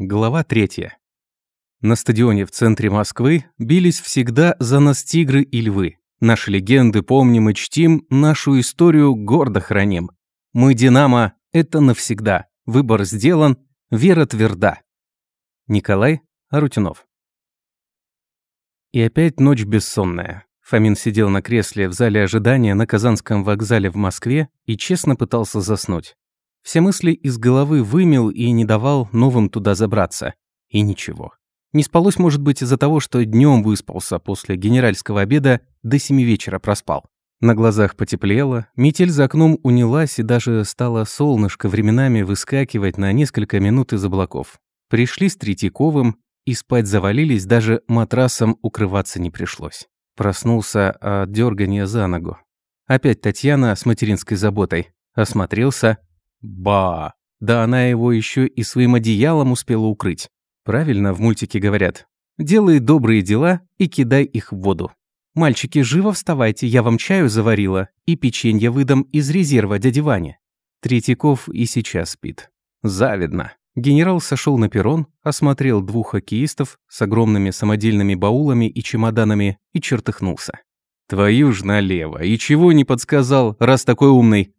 Глава третья. На стадионе в центре Москвы бились всегда за нас тигры и львы. Наши легенды помним и чтим, нашу историю гордо храним. Мы «Динамо» — это навсегда. Выбор сделан, вера тверда. Николай Арутюнов. И опять ночь бессонная. Фомин сидел на кресле в зале ожидания на Казанском вокзале в Москве и честно пытался заснуть. Все мысли из головы вымел и не давал новым туда забраться. И ничего. Не спалось, может быть, из-за того, что днем выспался после генеральского обеда, до семи вечера проспал. На глазах потеплело, метель за окном унялась и даже стало солнышко временами выскакивать на несколько минут из облаков. Пришли с Третьяковым и спать завалились, даже матрасом укрываться не пришлось. Проснулся от дергания за ногу. Опять Татьяна с материнской заботой. Осмотрелся. Ба! Да она его еще и своим одеялом успела укрыть. Правильно в мультике говорят. Делай добрые дела и кидай их в воду. «Мальчики, живо вставайте, я вам чаю заварила и печенье выдам из резерва дяди Вани». Третьяков и сейчас спит. Завидно. Генерал сошел на перрон, осмотрел двух хоккеистов с огромными самодельными баулами и чемоданами и чертыхнулся. «Твою ж налево! И чего не подсказал, раз такой умный?»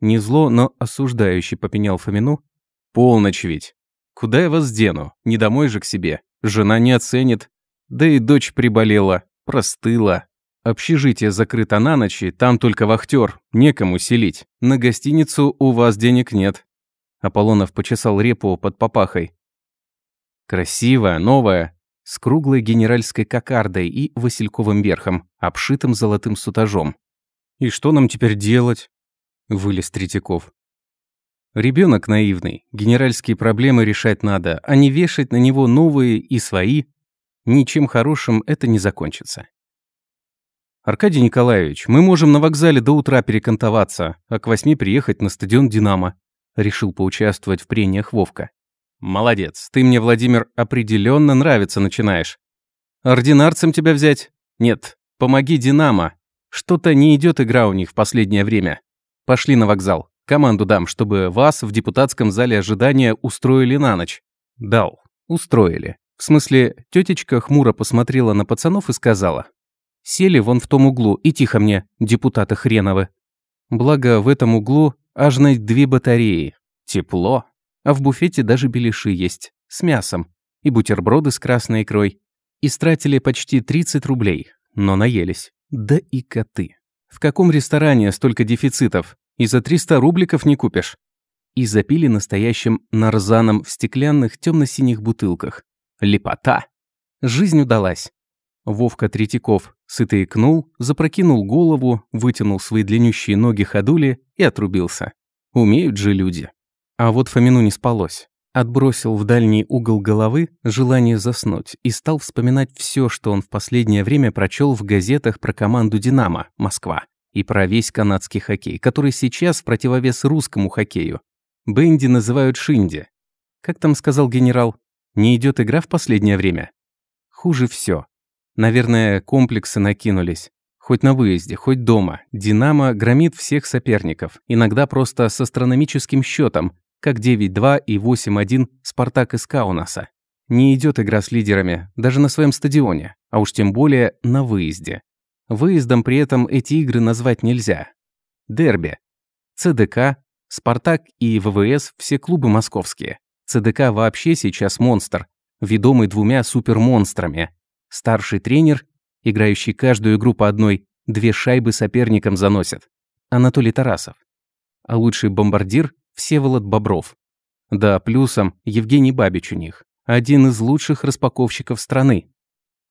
Не зло, но осуждающий попенял Фомину. «Полночь ведь. Куда я вас дену? Не домой же к себе. Жена не оценит. Да и дочь приболела. Простыла. Общежитие закрыто на ночь, и там только вахтер, некому селить. На гостиницу у вас денег нет. Аполлонов почесал репу под папахой. Красивая, новая, с круглой генеральской кокардой и васильковым верхом, обшитым золотым сутажом. «И что нам теперь делать?» – вылез Третьяков. Ребенок наивный, генеральские проблемы решать надо, а не вешать на него новые и свои, Ничем хорошим это не закончится. Аркадий Николаевич, мы можем на вокзале до утра перекантоваться, а к восьми приехать на стадион «Динамо». Решил поучаствовать в прениях Вовка. Молодец, ты мне, Владимир, определенно нравится начинаешь. Ординарцем тебя взять? Нет, помоги «Динамо». Что-то не идет игра у них в последнее время. Пошли на вокзал. Команду дам, чтобы вас в депутатском зале ожидания устроили на ночь. Дал. Устроили. В смысле, тетечка хмуро посмотрела на пацанов и сказала. «Сели вон в том углу, и тихо мне, депутаты хреновы». Благо, в этом углу аж на две батареи. Тепло. А в буфете даже беляши есть. С мясом. И бутерброды с красной икрой. Истратили почти 30 рублей. Но наелись. Да и коты. В каком ресторане столько дефицитов? И за 300 рубликов не купишь. И запили настоящим нарзаном в стеклянных темно-синих бутылках. Лепота. Жизнь удалась. Вовка Третьяков сыто икнул, запрокинул голову, вытянул свои длиннющие ноги ходули и отрубился. Умеют же люди. А вот Фомину не спалось. Отбросил в дальний угол головы желание заснуть и стал вспоминать все, что он в последнее время прочел в газетах про команду «Динамо» Москва и про весь канадский хоккей, который сейчас в противовес русскому хоккею. Бенди называют шинди. Как там сказал генерал, не идет игра в последнее время? Хуже все. Наверное, комплексы накинулись. Хоть на выезде, хоть дома. «Динамо» громит всех соперников. Иногда просто с астрономическим счетом, как 9-2 и 8-1 «Спартак» из Каунаса. Не идет игра с лидерами, даже на своем стадионе, а уж тем более на выезде. Выездом при этом эти игры назвать нельзя. Дерби. ЦДК, «Спартак» и ВВС – все клубы московские. ЦДК вообще сейчас монстр, ведомый двумя супермонстрами. Старший тренер, играющий каждую игру по одной, две шайбы соперникам заносит. Анатолий Тарасов. А лучший бомбардир – Всеволод Бобров. Да, плюсом Евгений Бабич у них. Один из лучших распаковщиков страны.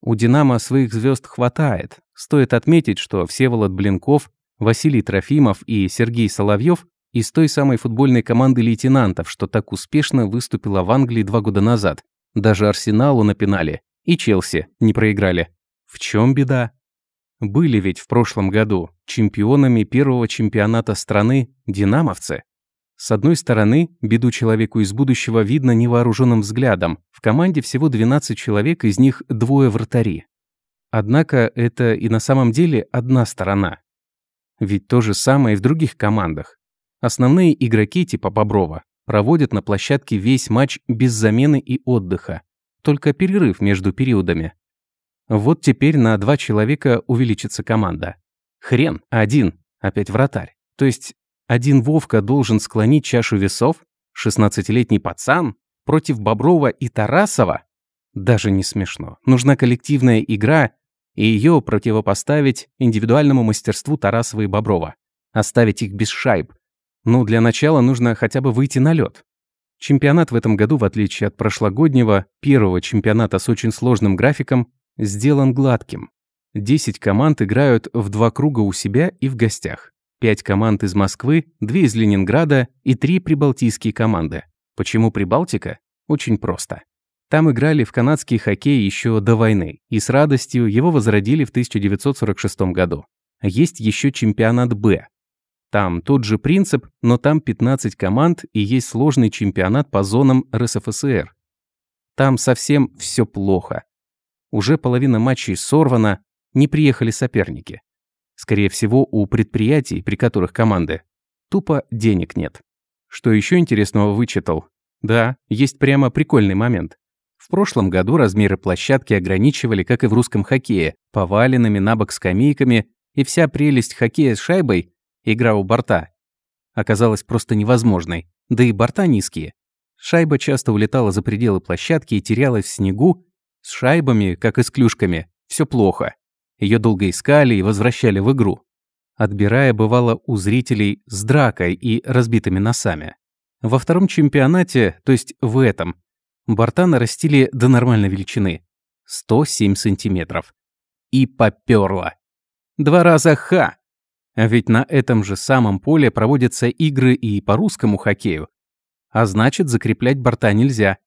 У «Динамо» своих звезд хватает. Стоит отметить, что Всеволод Блинков, Василий Трофимов и Сергей Соловьев из той самой футбольной команды лейтенантов, что так успешно выступила в Англии два года назад. Даже Арсеналу напинали. И Челси не проиграли. В чем беда? Были ведь в прошлом году чемпионами первого чемпионата страны динамовцы. С одной стороны, беду человеку из будущего видно невооруженным взглядом. В команде всего 12 человек, из них двое вратари. Однако это и на самом деле одна сторона. Ведь то же самое и в других командах. Основные игроки типа Боброва проводят на площадке весь матч без замены и отдыха. Только перерыв между периодами. Вот теперь на два человека увеличится команда. Хрен, один, опять вратарь. То есть один Вовка должен склонить чашу весов? 16-летний пацан? Против Боброва и Тарасова? Даже не смешно. Нужна коллективная игра, и ее противопоставить индивидуальному мастерству Тарасова и Боброва. Оставить их без шайб. Ну, для начала нужно хотя бы выйти на лед. Чемпионат в этом году, в отличие от прошлогоднего, первого чемпионата с очень сложным графиком, сделан гладким. 10 команд играют в два круга у себя и в гостях. 5 команд из Москвы, 2 из Ленинграда и 3 прибалтийские команды. Почему Прибалтика? Очень просто. Там играли в канадский хоккей еще до войны, и с радостью его возродили в 1946 году. Есть еще чемпионат «Б». Там тот же принцип, но там 15 команд и есть сложный чемпионат по зонам РСФСР. Там совсем все плохо. Уже половина матчей сорвана, не приехали соперники. Скорее всего, у предприятий, при которых команды, тупо денег нет. Что еще интересного вычитал? Да, есть прямо прикольный момент. В прошлом году размеры площадки ограничивали, как и в русском хоккее, поваленными на бок скамейками, и вся прелесть хоккея с шайбой, игра у борта, оказалась просто невозможной, да и борта низкие. Шайба часто улетала за пределы площадки и терялась в снегу, с шайбами, как и с клюшками, все плохо. Ее долго искали и возвращали в игру, отбирая бывало у зрителей с дракой и разбитыми носами. Во втором чемпионате, то есть в этом, борта нарастили до нормальной величины – 107 сантиметров. И попёрло. Два раза ха! Ведь на этом же самом поле проводятся игры и по русскому хоккею. А значит, закреплять борта нельзя.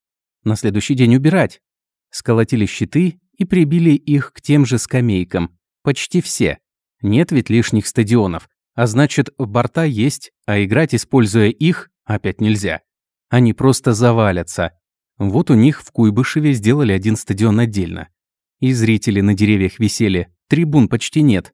На следующий день убирать. Сколотили щиты и прибили их к тем же скамейкам. Почти все. Нет ведь лишних стадионов. А значит, борта есть, а играть, используя их, опять нельзя. Они просто завалятся. Вот у них в Куйбышеве сделали один стадион отдельно. И зрители на деревьях висели, трибун почти нет.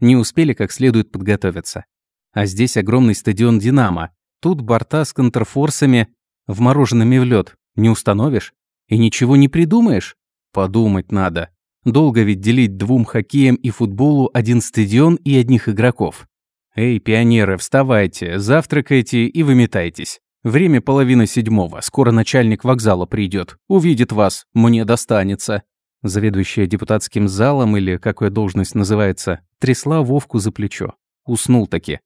Не успели как следует подготовиться. А здесь огромный стадион «Динамо». Тут борта с контрфорсами, вмороженными в лед. Не установишь? И ничего не придумаешь? Подумать надо. Долго ведь делить двум хоккеям и футболу один стадион и одних игроков. Эй, пионеры, вставайте, завтракайте и выметайтесь. Время половина седьмого, скоро начальник вокзала придет, увидит вас, мне достанется. Заведующая депутатским залом, или какая должность называется, трясла Вовку за плечо. Уснул таки.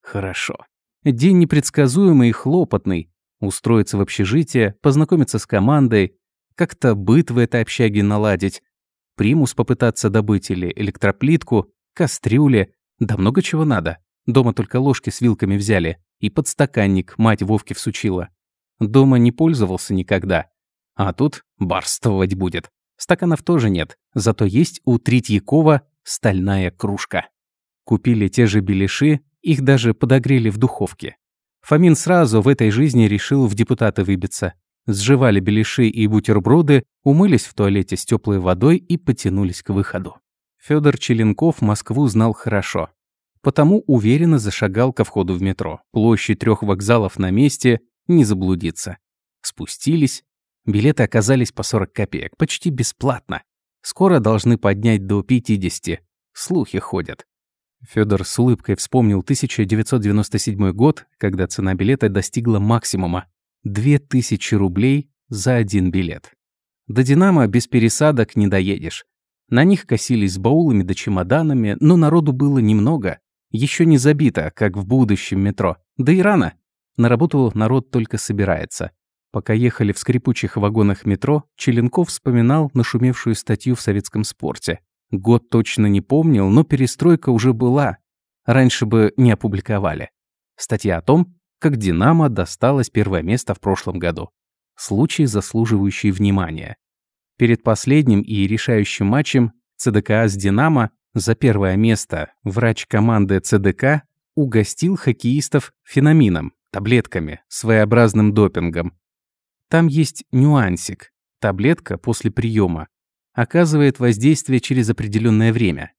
Хорошо. День непредсказуемый и хлопотный. Устроиться в общежитие, познакомиться с командой, как-то быт в этой общаге наладить, примус попытаться добыть или электроплитку, кастрюли, да много чего надо. Дома только ложки с вилками взяли, и подстаканник мать Вовке всучила. Дома не пользовался никогда. А тут барствовать будет. Стаканов тоже нет, зато есть у Третьякова стальная кружка. Купили те же беляши, их даже подогрели в духовке. Фомин сразу в этой жизни решил в депутаты выбиться сживали беляши и бутерброды, умылись в туалете с теплой водой и потянулись к выходу. Федор Челенков Москву знал хорошо. Потому уверенно зашагал ко входу в метро. Площадь трех вокзалов на месте, не заблудиться. Спустились. Билеты оказались по 40 копеек, почти бесплатно. Скоро должны поднять до 50. Слухи ходят. Федор с улыбкой вспомнил 1997 год, когда цена билета достигла максимума. Две тысячи рублей за один билет. До «Динамо» без пересадок не доедешь. На них косились баулами да чемоданами, но народу было немного. Еще не забито, как в будущем метро. Да и рано. На работу народ только собирается. Пока ехали в скрипучих вагонах метро, Челенков вспоминал нашумевшую статью в советском спорте. Год точно не помнил, но перестройка уже была. Раньше бы не опубликовали. Статья о том, как «Динамо» досталось первое место в прошлом году. Случай, заслуживающий внимания. Перед последним и решающим матчем ЦДКА с «Динамо» за первое место врач команды ЦДК угостил хоккеистов феномином, таблетками, своеобразным допингом. Там есть нюансик. Таблетка после приема оказывает воздействие через определенное время.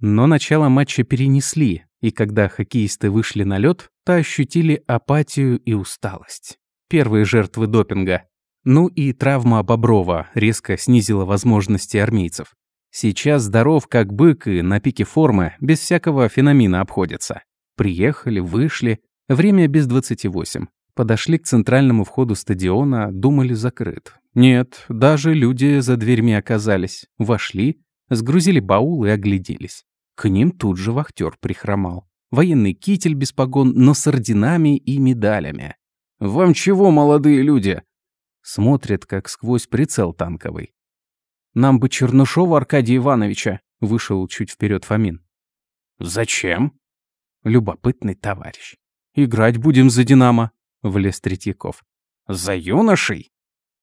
Но начало матча перенесли, и когда хоккеисты вышли на лед, то ощутили апатию и усталость. Первые жертвы допинга. Ну и травма Боброва резко снизила возможности армейцев. Сейчас здоров как бык и на пике формы, без всякого феномена обходится. Приехали, вышли, время без 28. Подошли к центральному входу стадиона, думали закрыт. Нет, даже люди за дверьми оказались. Вошли, сгрузили баул и огляделись. К ним тут же вахтер прихромал. Военный китель без погон, но с орденами и медалями. «Вам чего, молодые люди?» Смотрят, как сквозь прицел танковый. «Нам бы Чернышова Аркадия Ивановича», — вышел чуть вперед Фомин. «Зачем?» «Любопытный товарищ. Играть будем за «Динамо», — влез Третьяков. «За юношей?»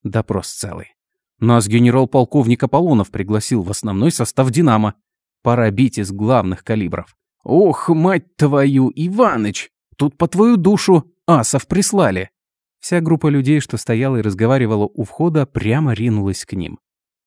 Допрос целый. Нас генерал-полковник Аполлонов пригласил в основной состав «Динамо». Пора бить из главных калибров. «Ох, мать твою, Иваныч! Тут по твою душу асов прислали!» Вся группа людей, что стояла и разговаривала у входа, прямо ринулась к ним.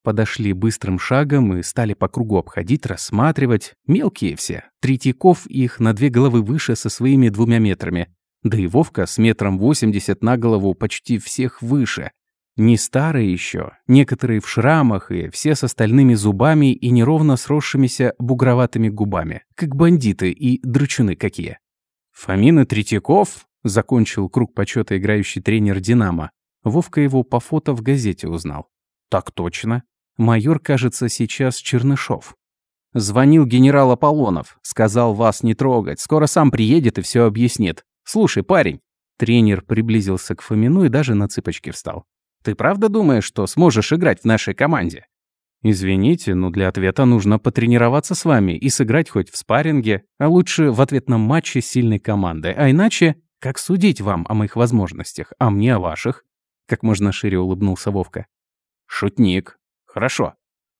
Подошли быстрым шагом и стали по кругу обходить, рассматривать. Мелкие все. Третьяков их на две головы выше со своими двумя метрами. Да и Вовка с метром восемьдесят на голову почти всех выше. Не старые еще, некоторые в шрамах и все с остальными зубами и неровно сросшимися бугроватыми губами, как бандиты и драчуны какие. Фомин и Третьяков закончил круг почета играющий тренер «Динамо». Вовка его по фото в газете узнал. Так точно. Майор, кажется, сейчас Чернышов. Звонил генерал Аполлонов, сказал вас не трогать, скоро сам приедет и все объяснит. Слушай, парень. Тренер приблизился к Фомину и даже на цыпочки встал. Ты правда думаешь, что сможешь играть в нашей команде? Извините, но для ответа нужно потренироваться с вами и сыграть хоть в спарринге, а лучше в ответном матче с сильной командой. А иначе, как судить вам о моих возможностях, а мне о ваших? Как можно шире улыбнулся Вовка. Шутник. Хорошо.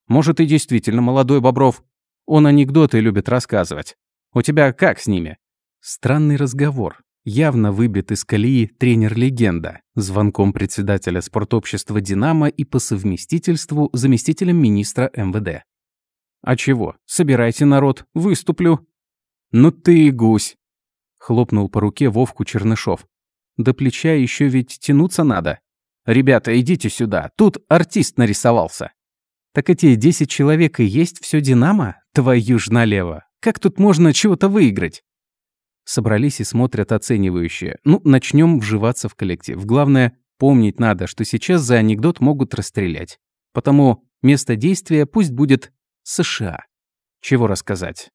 Может, и действительно молодой Бобров. Он анекдоты любит рассказывать. У тебя как с ними? Странный разговор. Явно выбит из колеи тренер-легенда, звонком председателя спортобщества «Динамо» и по совместительству заместителем министра МВД. «А чего? Собирайте, народ, выступлю». «Ну ты и гусь!» — хлопнул по руке Вовку Чернышов. «До плеча еще ведь тянуться надо. Ребята, идите сюда, тут артист нарисовался». «Так эти десять человек и есть все «Динамо»? Твою ж налево! Как тут можно чего-то выиграть?» Собрались и смотрят оценивающие. Ну, начнем вживаться в коллектив. Главное, помнить надо, что сейчас за анекдот могут расстрелять. Потому место действия пусть будет США. Чего рассказать?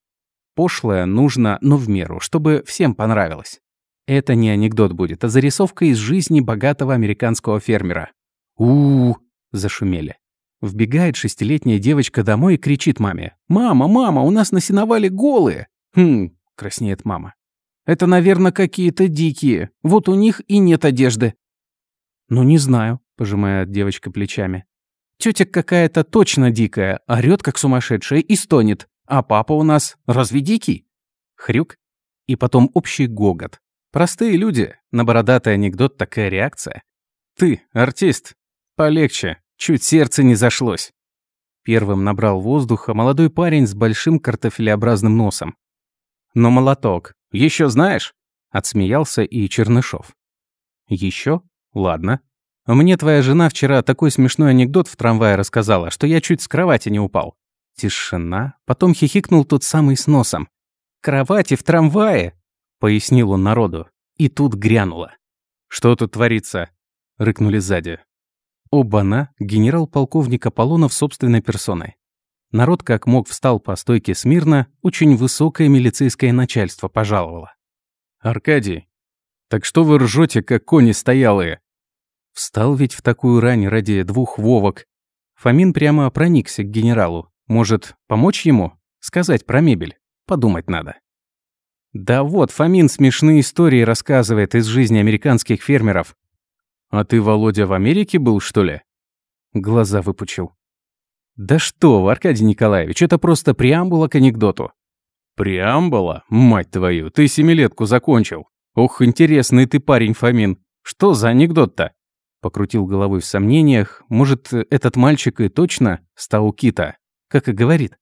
Пошлое нужно, но в меру, чтобы всем понравилось. Это не анекдот будет, а зарисовка из жизни богатого американского фермера. у у, зашумели. Вбегает шестилетняя девочка домой и кричит маме. «Мама, мама, у нас на сеновале голые!» «Хм», — краснеет мама. Это, наверное, какие-то дикие. Вот у них и нет одежды». «Ну, не знаю», — пожимает девочка плечами. Тетя какая-то точно дикая, орёт как сумасшедшая и стонет. А папа у нас разве дикий? Хрюк. И потом общий гогот. Простые люди. На бородатый анекдот такая реакция. Ты, артист, полегче. Чуть сердце не зашлось. Первым набрал воздуха молодой парень с большим картофелеобразным носом. Но молоток. Еще знаешь?» Отсмеялся и Чернышов. Еще? Ладно. Мне твоя жена вчера такой смешной анекдот в трамвае рассказала, что я чуть с кровати не упал. Тишина. Потом хихикнул тот самый с носом. «Кровати в трамвае!» — пояснил он народу. И тут грянуло. «Что тут творится?» — рыкнули сзади. Оба-на, генерал-полковник Аполлонов собственной персоной. Народ как мог встал по стойке смирно, очень высокое милицейское начальство пожаловало. «Аркадий, так что вы ржете, как кони стоялые?» Встал ведь в такую рань ради двух вовок. Фомин прямо проникся к генералу. Может, помочь ему? Сказать про мебель? Подумать надо. Да вот, Фомин смешные истории рассказывает из жизни американских фермеров. А ты, Володя, в Америке был, что ли? Глаза выпучил. Да что Аркадий Николаевич, это просто преамбула к анекдоту. Преамбула? Мать твою, ты семилетку закончил. Ох, интересный ты парень, Фомин. Что за анекдот-то? Покрутил головой в сомнениях. Может, этот мальчик и точно Стаукита, как и говорит.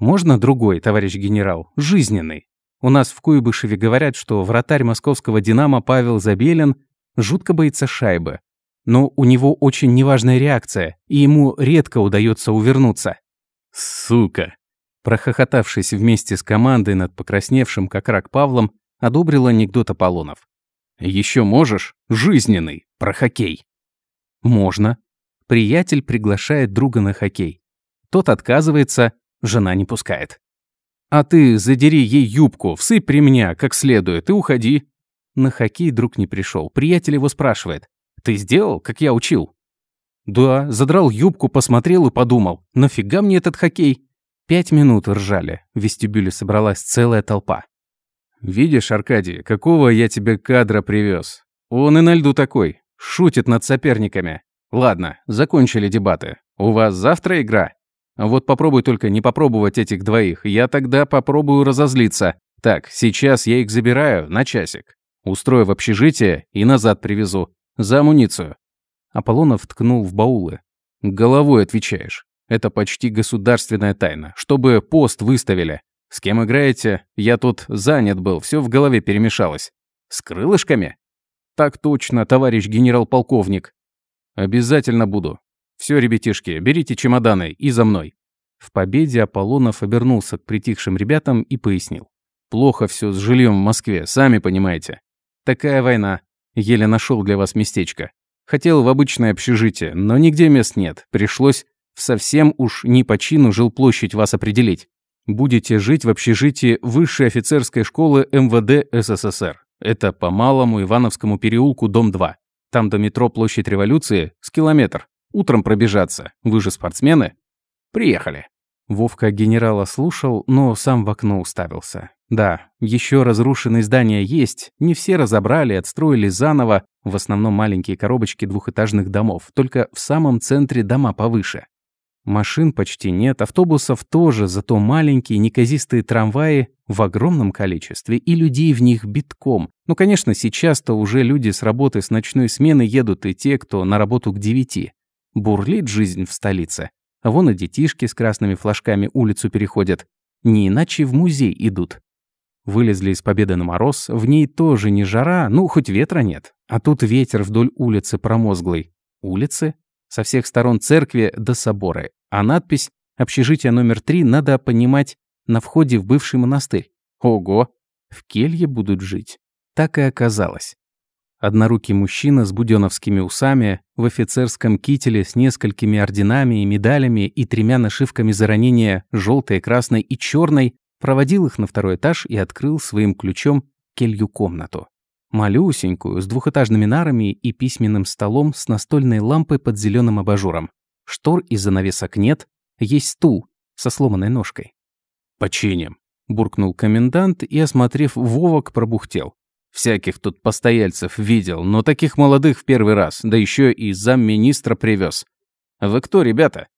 Можно другой, товарищ генерал, жизненный. У нас в Куйбышеве говорят, что вратарь московского «Динамо» Павел Забелин жутко боится шайбы. Но у него очень неважная реакция, и ему редко удается увернуться. «Сука!» Прохохотавшись вместе с командой над покрасневшим как рак Павлом, одобрил анекдот Аполлонов. Еще можешь? Жизненный. Про хоккей». «Можно». Приятель приглашает друга на хоккей. Тот отказывается, жена не пускает. «А ты задери ей юбку, всыпь меня как следует и уходи». На хоккей друг не пришел. Приятель его спрашивает. «Ты сделал, как я учил?» «Да, задрал юбку, посмотрел и подумал. Нафига мне этот хоккей?» Пять минут ржали. В вестибюле собралась целая толпа. «Видишь, Аркадий, какого я тебе кадра привез? Он и на льду такой, шутит над соперниками. Ладно, закончили дебаты. У вас завтра игра? Вот попробуй только не попробовать этих двоих, я тогда попробую разозлиться. Так, сейчас я их забираю на часик. Устрою в общежитие и назад привезу. За амуницию». Аполлонов ткнул в баулы. «Головой отвечаешь. Это почти государственная тайна. Чтобы пост выставили. С кем играете? Я тут занят был, все в голове перемешалось. С крылышками? Так точно, товарищ генерал-полковник. Обязательно буду. Все, ребятишки, берите чемоданы и за мной. В победе Аполлонов обернулся к притихшим ребятам и пояснил. Плохо все с жильем в Москве, сами понимаете. Такая война. Еле нашел для вас местечко. Хотел в обычное общежитие, но нигде мест нет. Пришлось в совсем уж не по чину жилплощадь вас определить. Будете жить в общежитии Высшей офицерской школы МВД СССР. Это по Малому Ивановскому переулку, дом 2. Там до метро Площадь Революции с километр. Утром пробежаться. Вы же спортсмены. Приехали. Вовка генерала слушал, но сам в окно уставился. Да, еще разрушенные здания есть, не все разобрали, отстроили заново, в основном маленькие коробочки двухэтажных домов, только в самом центре дома повыше. Машин почти нет, автобусов тоже, зато маленькие неказистые трамваи в огромном количестве, и людей в них битком. Ну, конечно, сейчас-то уже люди с работы с ночной смены едут и те, кто на работу к девяти. Бурлит жизнь в столице. А вон и детишки с красными флажками улицу переходят. Не иначе в музей идут. Вылезли из Победы на мороз, в ней тоже не жара, ну, хоть ветра нет. А тут ветер вдоль улицы промозглый. Улицы? Со всех сторон церкви до собора. А надпись «Общежитие номер три» надо понимать на входе в бывший монастырь. Ого! В келье будут жить. Так и оказалось. Однорукий мужчина с буденовскими усами, в офицерском кителе с несколькими орденами и медалями и тремя нашивками за ранения желтой, красной и черной проводил их на второй этаж и открыл своим ключом келью комнату. Малюсенькую, с двухэтажными нарами и письменным столом с настольной лампой под зеленым абажуром. Штор и занавесок нет, есть стул со сломанной ножкой. «Починим», – буркнул комендант и, осмотрев Вовок, пробухтел. «Всяких тут постояльцев видел, но таких молодых в первый раз, да еще и замминистра привез. Вы кто, ребята?»